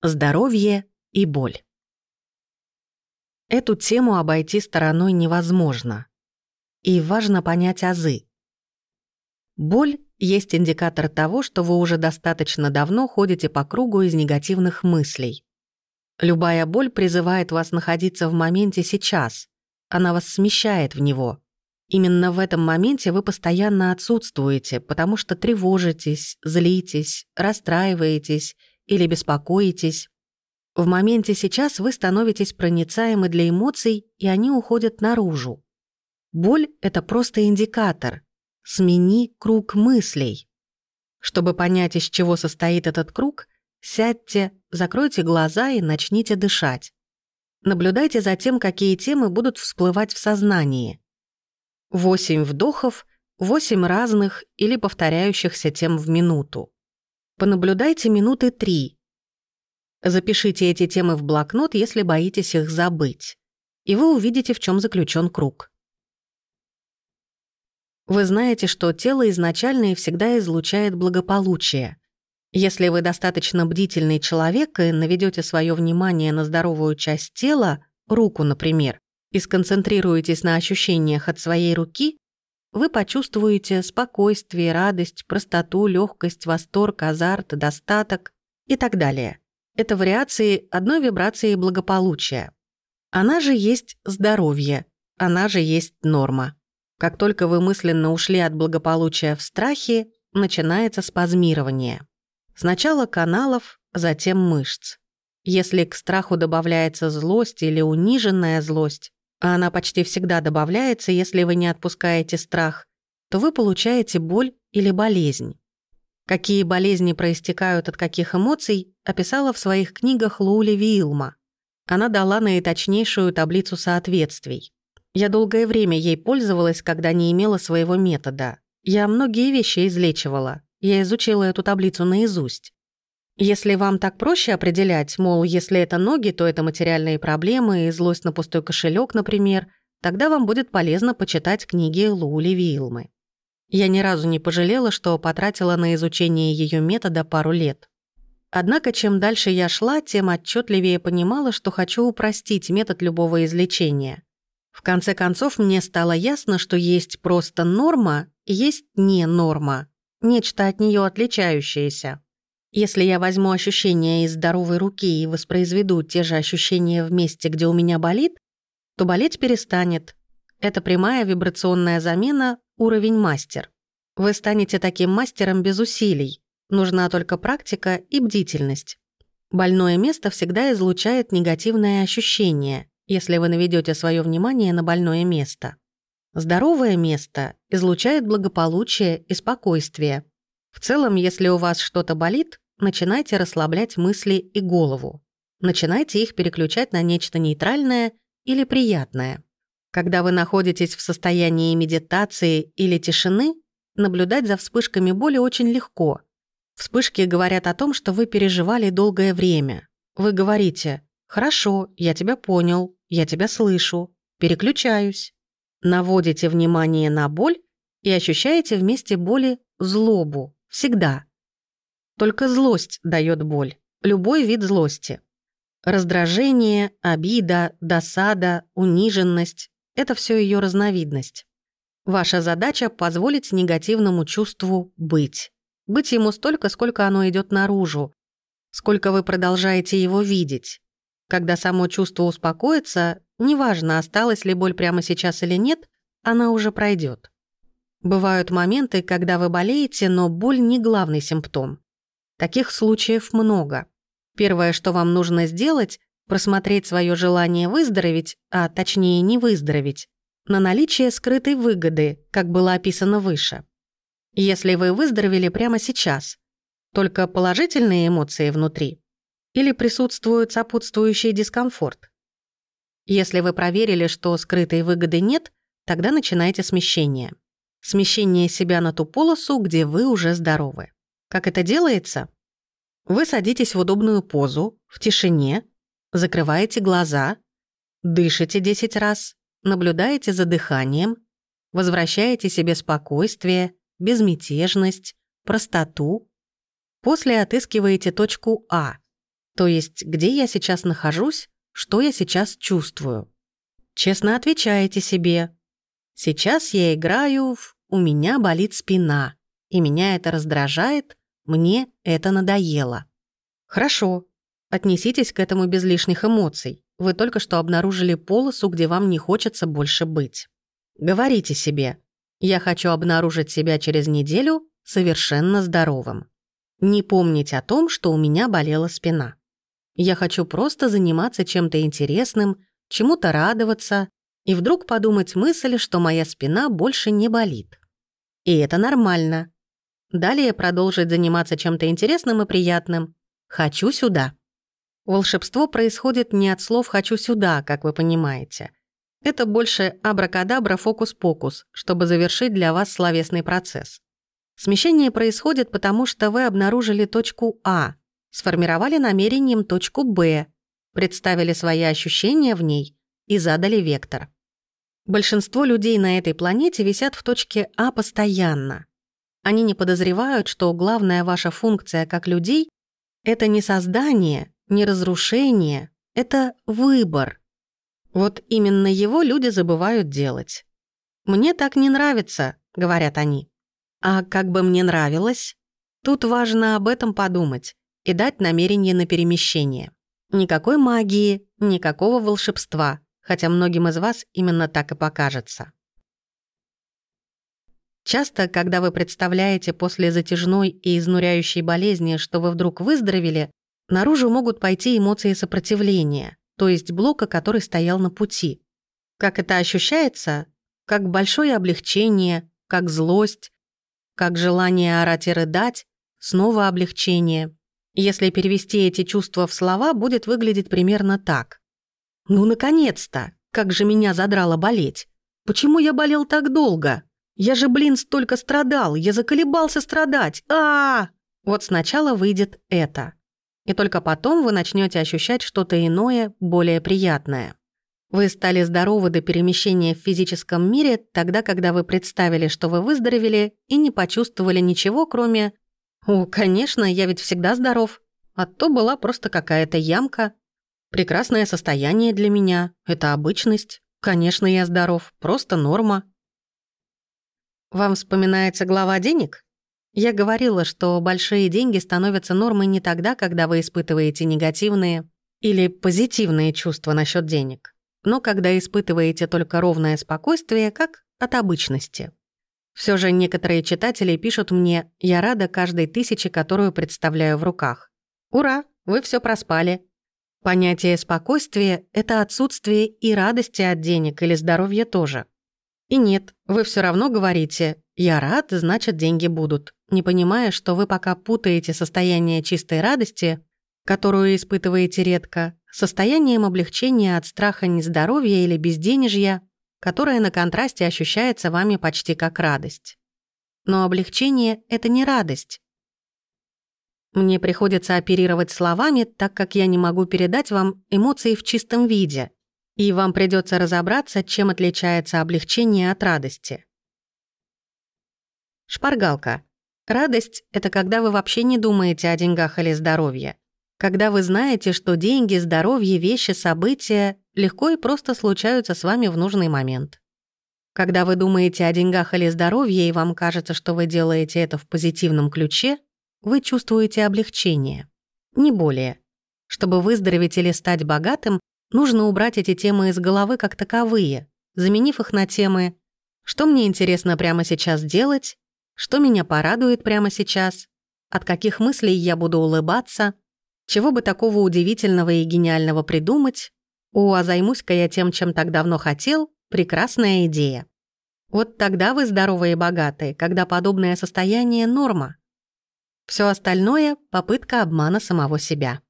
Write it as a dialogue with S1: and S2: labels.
S1: Здоровье и боль. Эту тему обойти стороной невозможно. И важно понять азы. Боль есть индикатор того, что вы уже достаточно давно ходите по кругу из негативных мыслей. Любая боль призывает вас находиться в моменте сейчас. Она вас смещает в него. Именно в этом моменте вы постоянно отсутствуете, потому что тревожитесь, злитесь, расстраиваетесь или беспокоитесь. В моменте сейчас вы становитесь проницаемы для эмоций, и они уходят наружу. Боль — это просто индикатор. Смени круг мыслей. Чтобы понять, из чего состоит этот круг, сядьте, закройте глаза и начните дышать. Наблюдайте за тем, какие темы будут всплывать в сознании. Восемь вдохов, восемь разных или повторяющихся тем в минуту. Понаблюдайте минуты три. Запишите эти темы в блокнот, если боитесь их забыть. И вы увидите, в чем заключен круг. Вы знаете, что тело изначально и всегда излучает благополучие. Если вы достаточно бдительный человек и наведете свое внимание на здоровую часть тела, руку, например, и сконцентрируетесь на ощущениях от своей руки, вы почувствуете спокойствие, радость, простоту, легкость, восторг, азарт, достаток и так далее. Это вариации одной вибрации благополучия. Она же есть здоровье, она же есть норма. Как только вы мысленно ушли от благополучия в страхе, начинается спазмирование. Сначала каналов, затем мышц. Если к страху добавляется злость или униженная злость, а она почти всегда добавляется, если вы не отпускаете страх, то вы получаете боль или болезнь. Какие болезни проистекают от каких эмоций, описала в своих книгах Лули Вилма. Она дала наиточнейшую таблицу соответствий. Я долгое время ей пользовалась, когда не имела своего метода. Я многие вещи излечивала. Я изучила эту таблицу наизусть. Если вам так проще определять, мол, если это ноги, то это материальные проблемы и злость на пустой кошелек, например, тогда вам будет полезно почитать книги Лули Вилмы. Я ни разу не пожалела, что потратила на изучение ее метода пару лет. Однако, чем дальше я шла, тем отчетливее понимала, что хочу упростить метод любого излечения. В конце концов, мне стало ясно, что есть просто норма есть не норма, нечто от нее отличающееся. Если я возьму ощущения из здоровой руки и воспроизведу те же ощущения в месте, где у меня болит, то болеть перестанет. Это прямая вибрационная замена уровень мастер. Вы станете таким мастером без усилий. Нужна только практика и бдительность. Больное место всегда излучает негативное ощущение, если вы наведете свое внимание на больное место. Здоровое место излучает благополучие и спокойствие, в целом, если у вас что-то болит, начинайте расслаблять мысли и голову. Начинайте их переключать на нечто нейтральное или приятное. Когда вы находитесь в состоянии медитации или тишины, наблюдать за вспышками боли очень легко. Вспышки говорят о том, что вы переживали долгое время. Вы говорите «Хорошо, я тебя понял, я тебя слышу, переключаюсь». Наводите внимание на боль и ощущаете вместе боли злобу, Всегда. Только злость дает боль. Любой вид злости. Раздражение, обида, досада, униженность — это все ее разновидность. Ваша задача — позволить негативному чувству быть. Быть ему столько, сколько оно идет наружу, сколько вы продолжаете его видеть. Когда само чувство успокоится, неважно, осталась ли боль прямо сейчас или нет, она уже пройдет. Бывают моменты, когда вы болеете, но боль не главный симптом. Таких случаев много. Первое, что вам нужно сделать, просмотреть свое желание выздороветь, а точнее не выздороветь, на наличие скрытой выгоды, как было описано выше. Если вы выздоровели прямо сейчас, только положительные эмоции внутри, или присутствует сопутствующий дискомфорт. Если вы проверили, что скрытой выгоды нет, тогда начинайте смещение. Смещение себя на ту полосу, где вы уже здоровы. Как это делается? Вы садитесь в удобную позу, в тишине, закрываете глаза, дышите 10 раз, наблюдаете за дыханием, возвращаете себе спокойствие, безмятежность, простоту. После отыскиваете точку А, То есть, где я сейчас нахожусь, что я сейчас чувствую. Честно отвечаете себе. Сейчас я играю в «У меня болит спина», и меня это раздражает, мне это надоело. Хорошо. Отнеситесь к этому без лишних эмоций. Вы только что обнаружили полосу, где вам не хочется больше быть. Говорите себе «Я хочу обнаружить себя через неделю совершенно здоровым». Не помнить о том, что у меня болела спина. Я хочу просто заниматься чем-то интересным, чему-то радоваться и вдруг подумать мысль, что моя спина больше не болит. И это нормально. Далее продолжить заниматься чем-то интересным и приятным. «Хочу сюда». Волшебство происходит не от слов «хочу сюда», как вы понимаете. Это больше абракадабра фокус-покус, чтобы завершить для вас словесный процесс. Смещение происходит потому, что вы обнаружили точку А, сформировали намерением точку Б, представили свои ощущения в ней и задали вектор. Большинство людей на этой планете висят в точке А постоянно. Они не подозревают, что главная ваша функция как людей — это не создание, не разрушение, это выбор. Вот именно его люди забывают делать. «Мне так не нравится», — говорят они. А как бы мне нравилось? Тут важно об этом подумать и дать намерение на перемещение. Никакой магии, никакого волшебства, хотя многим из вас именно так и покажется. Часто, когда вы представляете после затяжной и изнуряющей болезни, что вы вдруг выздоровели, наружу могут пойти эмоции сопротивления, то есть блока, который стоял на пути. Как это ощущается? Как большое облегчение, как злость, как желание орать и рыдать, снова облегчение. Если перевести эти чувства в слова, будет выглядеть примерно так. «Ну, наконец-то! Как же меня задрало болеть! Почему я болел так долго? Я же, блин, столько страдал! Я заколебался страдать! а, -а, -а Вот сначала выйдет это. И только потом вы начнете ощущать что-то иное, более приятное. Вы стали здоровы до перемещения в физическом мире тогда, когда вы представили, что вы выздоровели и не почувствовали ничего, кроме «О, конечно, я ведь всегда здоров. А то была просто какая-то ямка. Прекрасное состояние для меня. Это обычность. Конечно, я здоров. Просто норма». Вам вспоминается глава денег? Я говорила, что большие деньги становятся нормой не тогда, когда вы испытываете негативные или позитивные чувства насчет денег, но когда испытываете только ровное спокойствие, как от обычности. Все же некоторые читатели пишут мне «Я рада каждой тысяче, которую представляю в руках». Ура, вы все проспали. Понятие спокойствия — это отсутствие и радости от денег или здоровья тоже. И нет, вы все равно говорите «я рад, значит деньги будут», не понимая, что вы пока путаете состояние чистой радости, которую испытываете редко, состоянием облегчения от страха нездоровья или безденежья, которая на контрасте ощущается вами почти как радость. Но облегчение — это не радость. Мне приходится оперировать словами, так как я не могу передать вам эмоции в чистом виде, и вам придется разобраться, чем отличается облегчение от радости. Шпаргалка. Радость — это когда вы вообще не думаете о деньгах или здоровье. Когда вы знаете, что деньги, здоровье, вещи, события легко и просто случаются с вами в нужный момент. Когда вы думаете о деньгах или здоровье, и вам кажется, что вы делаете это в позитивном ключе, вы чувствуете облегчение. Не более. Чтобы выздороветь или стать богатым, нужно убрать эти темы из головы как таковые, заменив их на темы «Что мне интересно прямо сейчас делать?», «Что меня порадует прямо сейчас?», «От каких мыслей я буду улыбаться?», «Чего бы такого удивительного и гениального придумать?», «О, а займусь-ка я тем, чем так давно хотел», прекрасная идея. Вот тогда вы здоровые и богатые, когда подобное состояние — норма. Все остальное — попытка обмана самого себя.